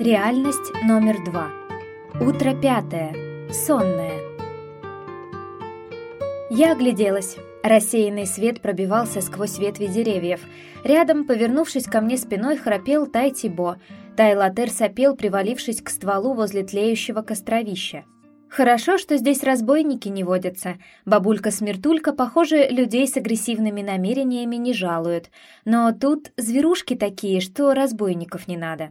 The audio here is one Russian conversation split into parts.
Реальность номер два. Утро пятое. Сонное. Я огляделась. Рассеянный свет пробивался сквозь ветви деревьев. Рядом, повернувшись ко мне спиной, храпел Тай Тибо. Тайлатер сопел, привалившись к стволу возле тлеющего костровища. Хорошо, что здесь разбойники не водятся. Бабулька-смертулька, похоже, людей с агрессивными намерениями не жалуют. Но тут зверушки такие, что разбойников не надо.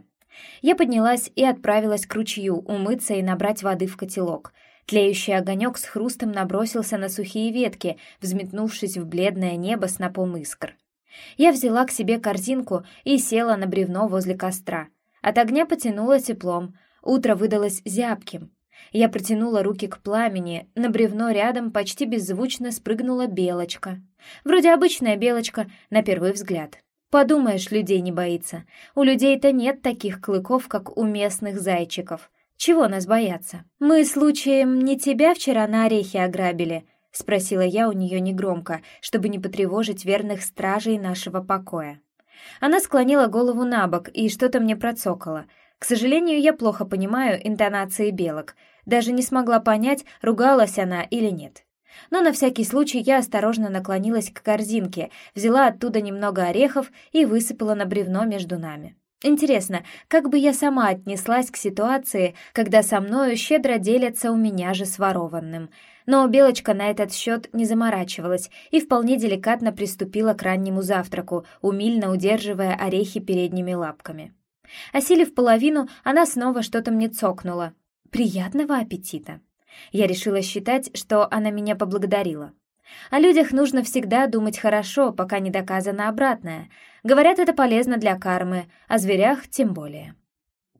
Я поднялась и отправилась к ручью умыться и набрать воды в котелок. Тлеющий огонек с хрустом набросился на сухие ветки, взметнувшись в бледное небо снопом искр. Я взяла к себе корзинку и села на бревно возле костра. От огня потянуло теплом, утро выдалось зябким. Я протянула руки к пламени, на бревно рядом почти беззвучно спрыгнула белочка. Вроде обычная белочка, на первый взгляд. Подумаешь, людей не боится. У людей-то нет таких клыков, как у местных зайчиков. Чего нас бояться? Мы, случаем, не тебя вчера на орехи ограбили?» — спросила я у нее негромко, чтобы не потревожить верных стражей нашего покоя. Она склонила голову на бок и что-то мне процокала. К сожалению, я плохо понимаю интонации белок. Даже не смогла понять, ругалась она или нет. Но на всякий случай я осторожно наклонилась к корзинке, взяла оттуда немного орехов и высыпала на бревно между нами. Интересно, как бы я сама отнеслась к ситуации, когда со мною щедро делятся у меня же сворованным. Но Белочка на этот счет не заморачивалась и вполне деликатно приступила к раннему завтраку, умильно удерживая орехи передними лапками. Осилив половину, она снова что-то мне цокнула. «Приятного аппетита!» Я решила считать, что она меня поблагодарила. О людях нужно всегда думать хорошо, пока не доказано обратное. Говорят, это полезно для кармы, о зверях тем более.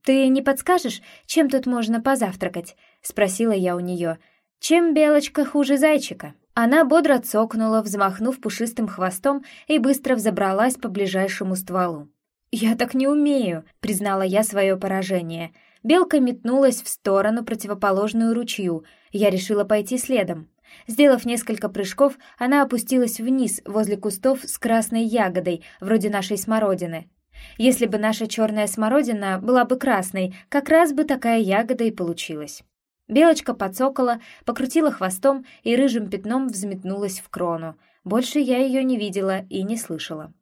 «Ты не подскажешь, чем тут можно позавтракать?» — спросила я у нее. «Чем белочка хуже зайчика?» Она бодро цокнула, взмахнув пушистым хвостом, и быстро взобралась по ближайшему стволу. «Я так не умею», — признала я свое поражение. Белка метнулась в сторону, противоположную ручью. Я решила пойти следом. Сделав несколько прыжков, она опустилась вниз, возле кустов с красной ягодой, вроде нашей смородины. Если бы наша черная смородина была бы красной, как раз бы такая ягода и получилась. Белочка подсокола, покрутила хвостом и рыжим пятном взметнулась в крону. Больше я ее не видела и не слышала.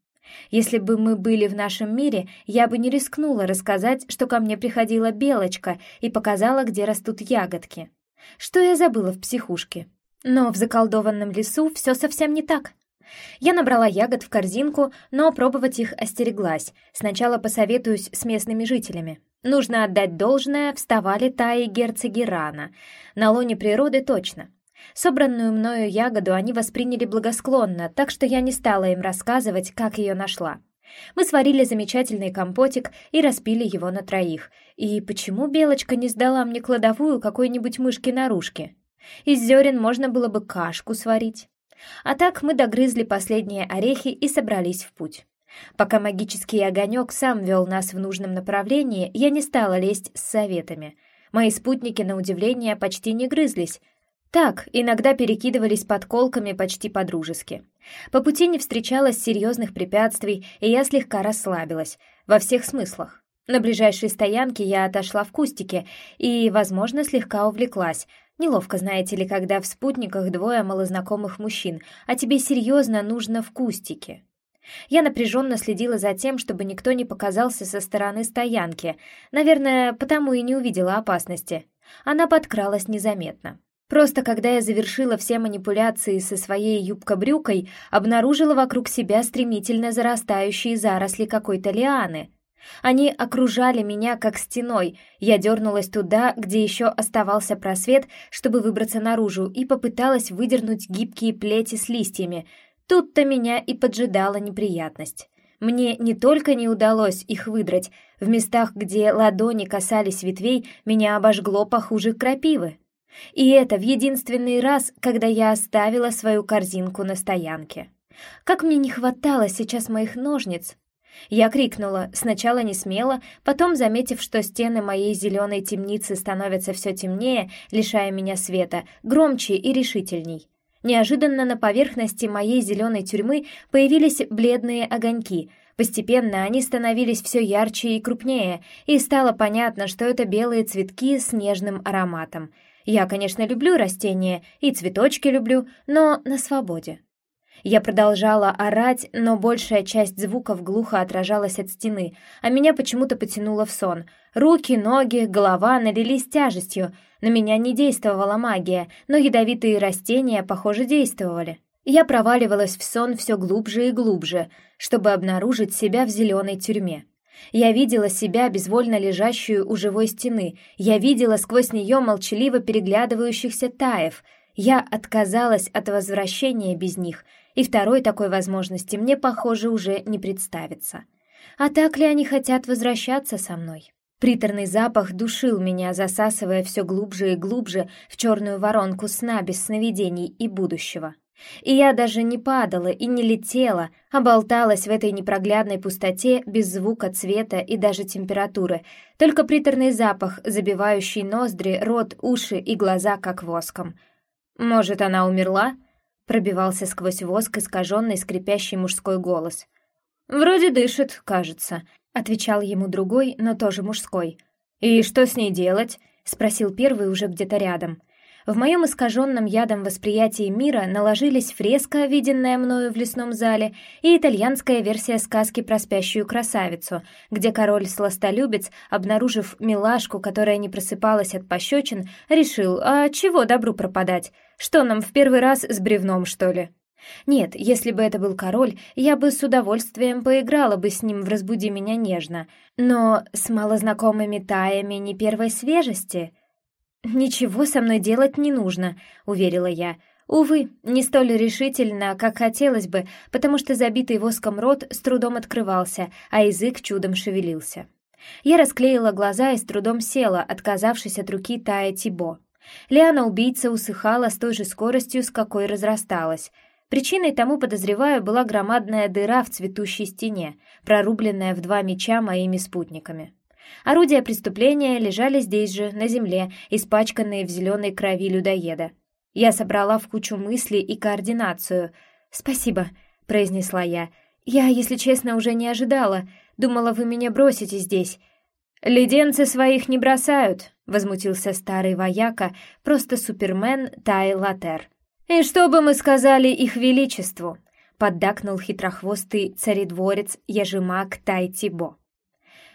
Если бы мы были в нашем мире, я бы не рискнула рассказать, что ко мне приходила белочка и показала, где растут ягодки. Что я забыла в психушке? Но в заколдованном лесу все совсем не так. Я набрала ягод в корзинку, но пробовать их остереглась. Сначала посоветуюсь с местными жителями. Нужно отдать должное, вставали таи герцоги рано. На лоне природы точно. Собранную мною ягоду они восприняли благосклонно, так что я не стала им рассказывать, как ее нашла. Мы сварили замечательный компотик и распили его на троих. И почему Белочка не сдала мне кладовую какой-нибудь мышки-нарушки? Из зерен можно было бы кашку сварить. А так мы догрызли последние орехи и собрались в путь. Пока магический огонек сам вел нас в нужном направлении, я не стала лезть с советами. Мои спутники, на удивление, почти не грызлись, так, иногда перекидывались подколками почти по-дружески. По пути не встречалось серьезных препятствий, и я слегка расслабилась, во всех смыслах. На ближайшей стоянке я отошла в кустике и, возможно, слегка увлеклась. Неловко, знаете ли, когда в спутниках двое малознакомых мужчин, а тебе серьезно нужно в кустике. Я напряженно следила за тем, чтобы никто не показался со стороны стоянки, наверное, потому и не увидела опасности. Она подкралась незаметно. Просто когда я завершила все манипуляции со своей юбкобрюкой, обнаружила вокруг себя стремительно зарастающие заросли какой-то лианы. Они окружали меня как стеной. Я дернулась туда, где еще оставался просвет, чтобы выбраться наружу, и попыталась выдернуть гибкие плети с листьями. Тут-то меня и поджидала неприятность. Мне не только не удалось их выдрать, в местах, где ладони касались ветвей, меня обожгло похуже крапивы. И это в единственный раз, когда я оставила свою корзинку на стоянке. Как мне не хватало сейчас моих ножниц! Я крикнула, сначала не смело, потом, заметив, что стены моей зеленой темницы становятся все темнее, лишая меня света, громче и решительней. Неожиданно на поверхности моей зеленой тюрьмы появились бледные огоньки. Постепенно они становились все ярче и крупнее, и стало понятно, что это белые цветки с нежным ароматом. Я, конечно, люблю растения и цветочки люблю, но на свободе. Я продолжала орать, но большая часть звуков глухо отражалась от стены, а меня почему-то потянуло в сон. Руки, ноги, голова налились тяжестью. На меня не действовала магия, но ядовитые растения, похоже, действовали. Я проваливалась в сон все глубже и глубже, чтобы обнаружить себя в зеленой тюрьме. Я видела себя, безвольно лежащую у живой стены. Я видела сквозь нее молчаливо переглядывающихся таев. Я отказалась от возвращения без них, и второй такой возможности мне, похоже, уже не представится. А так ли они хотят возвращаться со мной? Приторный запах душил меня, засасывая все глубже и глубже в черную воронку сна без сновидений и будущего. И я даже не падала и не летела, а болталась в этой непроглядной пустоте без звука, цвета и даже температуры, только приторный запах, забивающий ноздри, рот, уши и глаза, как воском. «Может, она умерла?» — пробивался сквозь воск искаженный скрипящий мужской голос. «Вроде дышит, кажется», — отвечал ему другой, но тоже мужской. «И что с ней делать?» — спросил первый уже где-то рядом. В моем искаженном ядом восприятии мира наложились фреска, виденная мною в лесном зале, и итальянская версия сказки про спящую красавицу, где король-сластолюбец, обнаружив милашку, которая не просыпалась от пощечин, решил, а чего добру пропадать? Что нам в первый раз с бревном, что ли? Нет, если бы это был король, я бы с удовольствием поиграла бы с ним в «Разбуди меня нежно», но с малознакомыми таями не первой свежести — «Ничего со мной делать не нужно», — уверила я. Увы, не столь решительно, как хотелось бы, потому что забитый воском рот с трудом открывался, а язык чудом шевелился. Я расклеила глаза и с трудом села, отказавшись от руки Тая Тибо. Лиана-убийца усыхала с той же скоростью, с какой разрасталась. Причиной тому, подозреваю, была громадная дыра в цветущей стене, прорубленная в два меча моими спутниками. Орудия преступления лежали здесь же, на земле, испачканные в зеленой крови людоеда. Я собрала в кучу мысли и координацию. «Спасибо», — произнесла я. «Я, если честно, уже не ожидала. Думала, вы меня бросите здесь». «Леденцы своих не бросают», — возмутился старый вояка, просто супермен Тай Латер. «И что бы мы сказали их величеству?» — поддакнул хитрохвостый царедворец Яжимак Тай Тибо.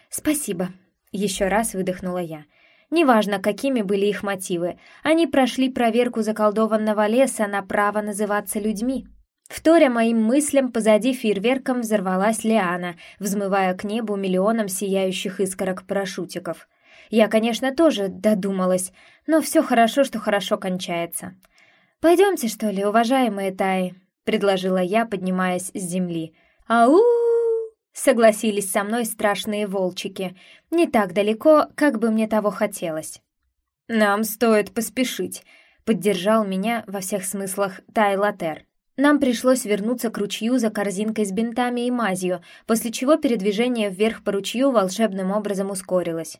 «Спасибо», — еще раз выдохнула я. Неважно, какими были их мотивы, они прошли проверку заколдованного леса на право называться людьми. Вторя моим мыслям, позади фейерверком взорвалась Лиана, взмывая к небу миллионом сияющих искорок парашютиков. Я, конечно, тоже додумалась, но все хорошо, что хорошо кончается. «Пойдемте, что ли, уважаемые Таи», — предложила я, поднимаясь с земли. «Ау!» Согласились со мной страшные волчики. Не так далеко, как бы мне того хотелось. «Нам стоит поспешить», — поддержал меня во всех смыслах Тайлатер. Нам пришлось вернуться к ручью за корзинкой с бинтами и мазью, после чего передвижение вверх по ручью волшебным образом ускорилось.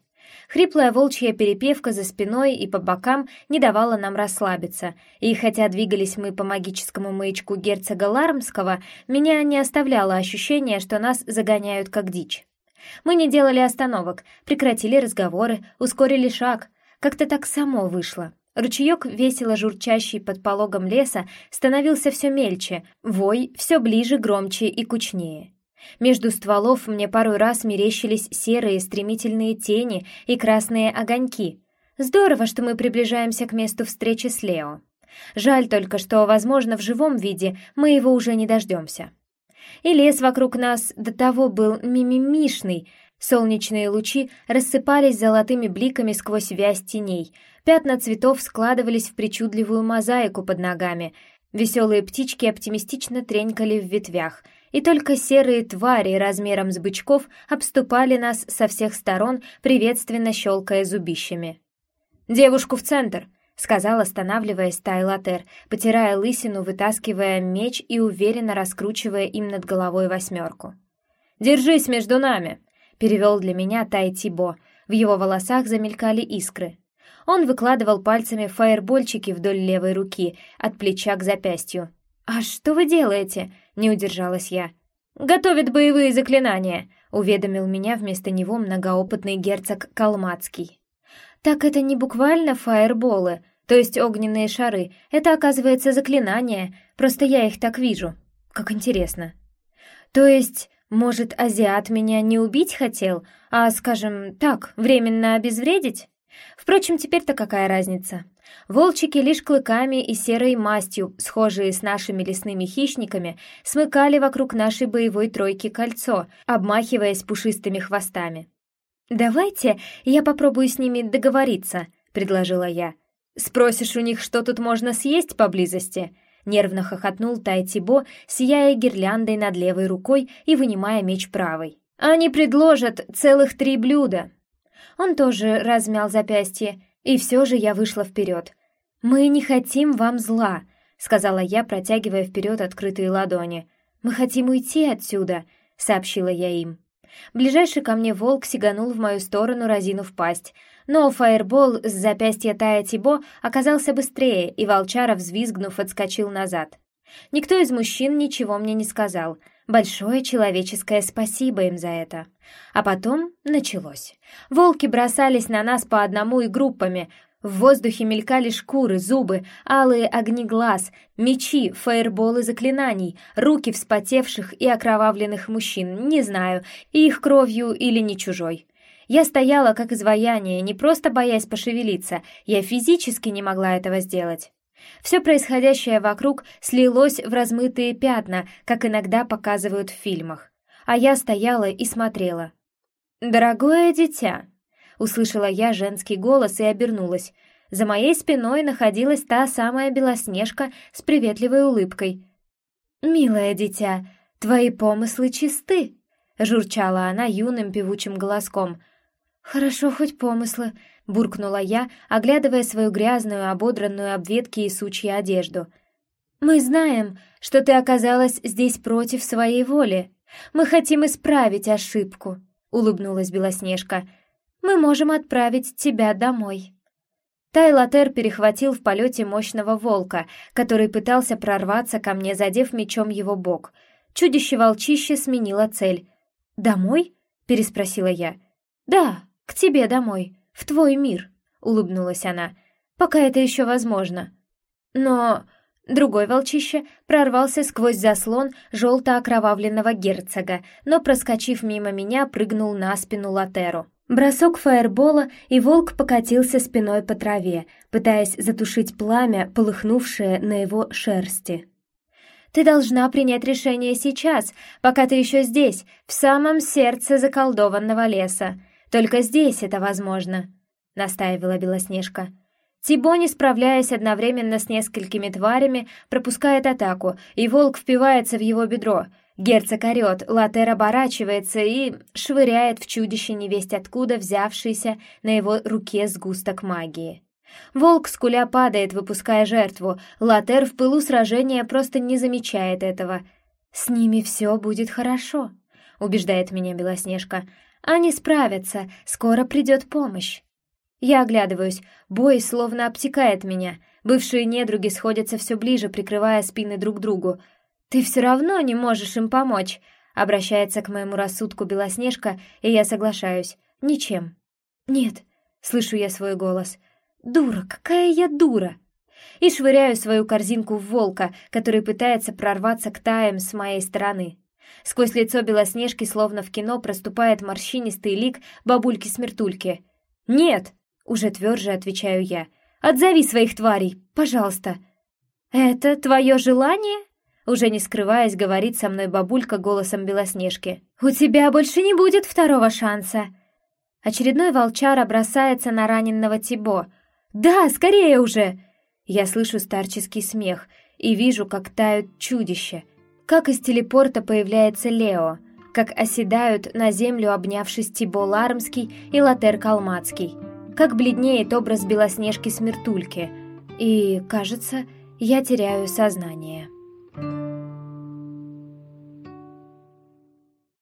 Хриплая волчья перепевка за спиной и по бокам не давала нам расслабиться, и хотя двигались мы по магическому маячку герцога Лармского, меня не оставляло ощущение, что нас загоняют как дичь. Мы не делали остановок, прекратили разговоры, ускорили шаг. Как-то так само вышло. Ручеек, весело журчащий под пологом леса, становился все мельче, вой все ближе, громче и кучнее. Между стволов мне пару раз мерещились серые стремительные тени и красные огоньки. Здорово, что мы приближаемся к месту встречи с Лео. Жаль только, что, возможно, в живом виде мы его уже не дождемся. И лес вокруг нас до того был мимимишный. Солнечные лучи рассыпались золотыми бликами сквозь вязь теней. Пятна цветов складывались в причудливую мозаику под ногами. Веселые птички оптимистично тренькали в ветвях — и только серые твари размером с бычков обступали нас со всех сторон, приветственно щелкая зубищами. «Девушку в центр!» — сказал, останавливаясь Тайлатер, потирая лысину, вытаскивая меч и уверенно раскручивая им над головой восьмерку. «Держись между нами!» — перевел для меня Тай Тибо. В его волосах замелькали искры. Он выкладывал пальцами фаербольчики вдоль левой руки, от плеча к запястью. «А что вы делаете?» — не удержалась я. готовит боевые заклинания», — уведомил меня вместо него многоопытный герцог Калмацкий. «Так это не буквально фаерболы, то есть огненные шары, это, оказывается, заклинания, просто я их так вижу. Как интересно». «То есть, может, азиат меня не убить хотел, а, скажем, так, временно обезвредить?» Впрочем, теперь-то какая разница? Волчики лишь клыками и серой мастью, схожие с нашими лесными хищниками, смыкали вокруг нашей боевой тройки кольцо, обмахиваясь пушистыми хвостами. «Давайте я попробую с ними договориться», — предложила я. «Спросишь у них, что тут можно съесть поблизости?» Нервно хохотнул Тайтибо, сияя гирляндой над левой рукой и вынимая меч правой. «Они предложат целых три блюда». Он тоже размял запястье, и все же я вышла вперед. «Мы не хотим вам зла», — сказала я, протягивая вперед открытые ладони. «Мы хотим уйти отсюда», — сообщила я им. Ближайший ко мне волк сиганул в мою сторону, разинув пасть. Но фаербол с запястья Тая Тибо оказался быстрее, и волчара, взвизгнув, отскочил назад. Никто из мужчин ничего мне не сказал. Большое человеческое спасибо им за это. А потом началось. Волки бросались на нас по одному и группами. В воздухе мелькали шкуры, зубы, алые огни глаз, мечи, фаерболы заклинаний, руки вспотевших и окровавленных мужчин, не знаю, их кровью или не чужой. Я стояла как изваяние, не просто боясь пошевелиться, я физически не могла этого сделать. Все происходящее вокруг слилось в размытые пятна, как иногда показывают в фильмах. А я стояла и смотрела. «Дорогое дитя!» — услышала я женский голос и обернулась. За моей спиной находилась та самая Белоснежка с приветливой улыбкой. «Милое дитя, твои помыслы чисты!» — журчала она юным певучим голоском. «Хорошо хоть помыслы», — буркнула я, оглядывая свою грязную, ободранную об ветки и сучьи одежду. «Мы знаем, что ты оказалась здесь против своей воли. Мы хотим исправить ошибку», — улыбнулась Белоснежка. «Мы можем отправить тебя домой». Тайлатер перехватил в полете мощного волка, который пытался прорваться ко мне, задев мечом его бок. Чудище-волчище сменило цель. «Домой?» — переспросила я. «Да, к тебе домой», в твой мир», — улыбнулась она, — «пока это еще возможно». Но другой волчище прорвался сквозь заслон желто-окровавленного герцога, но, проскочив мимо меня, прыгнул на спину Латеру. Бросок фаербола, и волк покатился спиной по траве, пытаясь затушить пламя, полыхнувшее на его шерсти. «Ты должна принять решение сейчас, пока ты еще здесь, в самом сердце заколдованного леса. Только здесь это возможно», — настаивала Белоснежка. Тибо, не справляясь одновременно с несколькими тварями, пропускает атаку, и волк впивается в его бедро. Герцог орет, Латер оборачивается и швыряет в чудище невесть откуда взявшийся на его руке сгусток магии. Волк скуля падает, выпуская жертву. Латер в пылу сражения просто не замечает этого. «С ними все будет хорошо», — убеждает меня Белоснежка. Они справятся, скоро придет помощь. Я оглядываюсь, бой словно обтекает меня. Бывшие недруги сходятся все ближе, прикрывая спины друг другу. «Ты все равно не можешь им помочь», — обращается к моему рассудку Белоснежка, и я соглашаюсь. «Ничем». «Нет», — слышу я свой голос. «Дура, какая я дура!» И швыряю свою корзинку в волка, который пытается прорваться к таям с моей стороны. Сквозь лицо Белоснежки, словно в кино, проступает морщинистый лик бабульки-смертульки. «Нет!» — уже тверже отвечаю я. «Отзови своих тварей, пожалуйста!» «Это твое желание?» Уже не скрываясь, говорит со мной бабулька голосом Белоснежки. «У тебя больше не будет второго шанса!» Очередной волчара бросается на раненного Тибо. «Да, скорее уже!» Я слышу старческий смех и вижу, как тают чудища — как из телепорта появляется Лео, как оседают на землю, обнявшись Тибо Лармский и Латер Калмацкий, как бледнеет образ Белоснежки Смертульки, и, кажется, я теряю сознание.